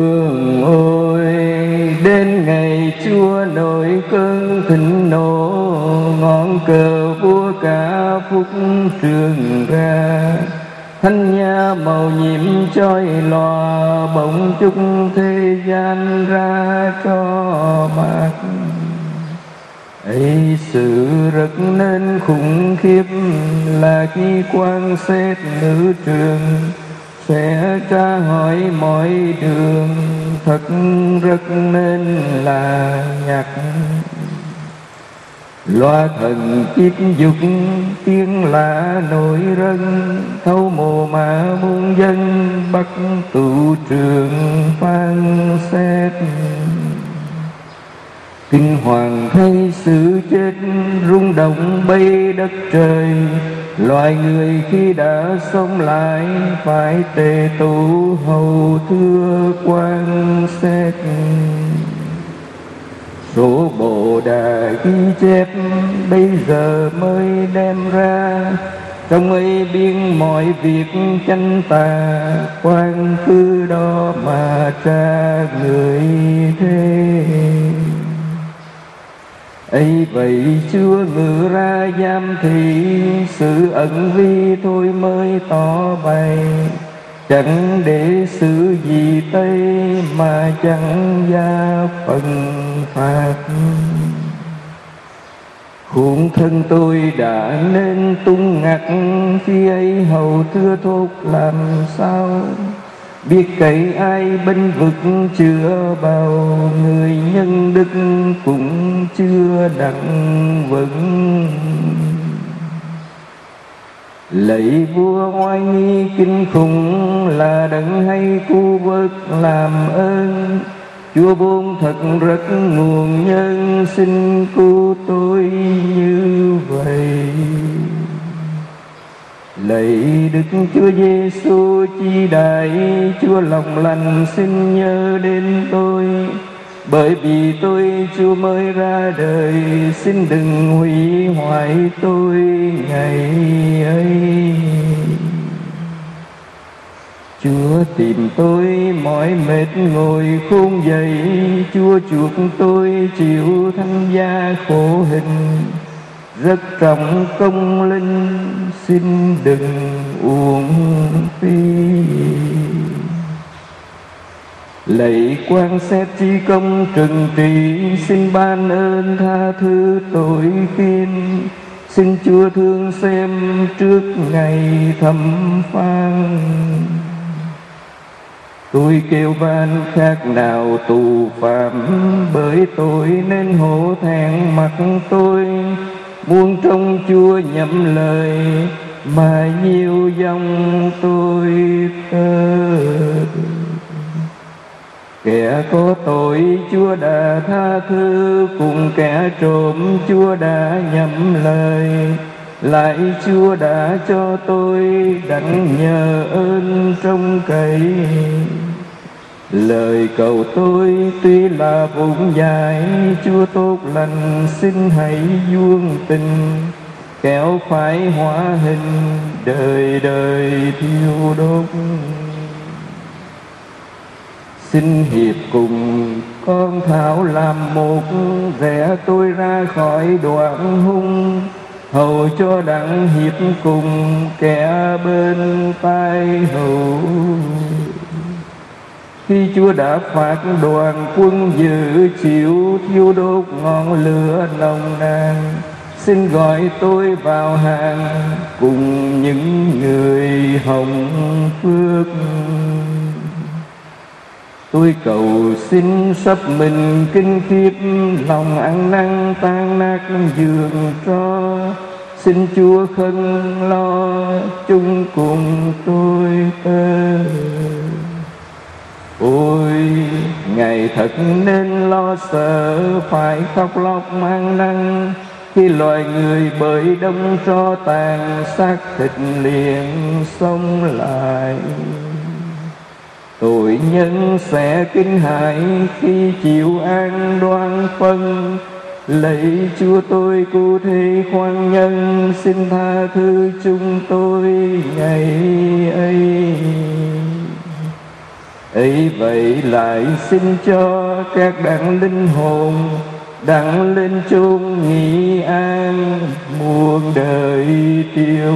Hương ôi, đến ngày chúa nổi cơn thịnh nộ, ngọn cờ vua cả phúc trường ra. Thanh nha màu nhiệm chói lòa, bỗng chúc thế gian ra cho bạc ấy sự rất nên khủng khiếp, là khi quan xét nữ trường sẽ tra hỏi mọi đường, thật rất nên là nhạc. Loa thần kiếp dục, tiếng lạ nổi rân thâu mồ mã muôn dân, bắt tụ trường phan xét. Kinh hoàng thấy sự chết, rung động bay đất trời loài người khi đã sống lại phải tề tụ hầu thưa quan xét. Số bộ đà ghi chép bây giờ mới đem ra, trong ấy biên mọi việc tranh tà, quan cứ đó mà tra người thế ấy vậy chưa ngự ra giam thị sự ẩn vi thôi mới tỏ bày. Chẳng để sự gì tây mà chẳng gia phần phạt. Khuôn thân tôi đã nên tung ngặt, khi ấy hầu thưa thốt làm sao? Biết cậy ai bên vực chưa bao người nhân đức cũng chưa đặng vững. Lạy vua oai nghi kinh khủng là đấng hay cu vớt làm ơn. Chúa buông thật rất nguồn nhân, xin cứu tôi như vậy lạy đức chúa giêsu chi đại chúa lòng lành, xin nhớ đến tôi. Bởi vì tôi chưa mới ra đời, xin đừng hủy hoại tôi ngày ấy. Chúa tìm tôi mỏi mệt ngồi khôn dậy, Chúa chuộc tôi chịu thanh gia khổ hình, Rất trọng công linh xin đừng uổng phí. Lạy quan xét chi công trừng trị Xin ban ơn tha thứ tội khiên Xin Chúa thương xem trước ngày thẩm phán Tôi kêu van khác nào tù phạm, Bởi tôi nên hổ thẹn mặt tôi muôn trong Chúa nhậm lời Mà nhiều dòng tôi thơ Kẻ có tội Chúa đã tha thứ, Cùng kẻ trộm Chúa đã nhậm lời. Lại Chúa đã cho tôi đặng nhờ ơn trong cậy. Lời cầu tôi tuy là vụng dài Chúa tốt lành xin hãy vuông tình Kéo phải hóa hình, đời đời thiêu đốt. Xin hiệp cùng con Thảo làm một, Rẽ tôi ra khỏi đoạn hung. Hầu cho đặng hiệp cùng kẻ bên tai hữu khi Chúa đã phạt đoàn quân dự chịu thiêu đốt ngọn lửa nồng nàn, xin gọi tôi vào hàng cùng những người hồng phước. Tôi cầu xin sắp mình kinh khiếp, lòng ăn năn tan nát giường cho xin chúa khân lo chung cùng tôi ơi ôi, ngày thật nên lo sợ, phải khóc lóc mang năng. khi loài người bởi đông cho tàn, xác thịt liền sống lại. Tội nhân sẽ kinh hại khi chịu an đoan phân. Lạy chúa tôi, cụ thể khoan nhân, xin tha thứ chúng tôi ngày ấy ấy vậy lại xin cho các đặng linh hồn đặng lên chung nghỉ an muôn đời tiêu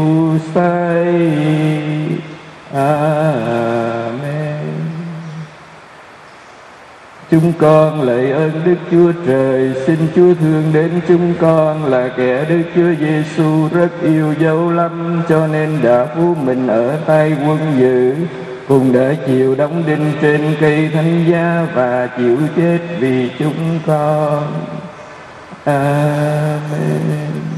say. Amen. Chúng con lạy ơn Đức Chúa Trời, xin Chúa thương đến chúng con là kẻ Đức Chúa Giêsu rất yêu dấu lắm, cho nên đã phú mình ở tay quân dữ, cùng để chịu đóng đinh trên cây thánh giá và chịu chết vì chúng con. Amen.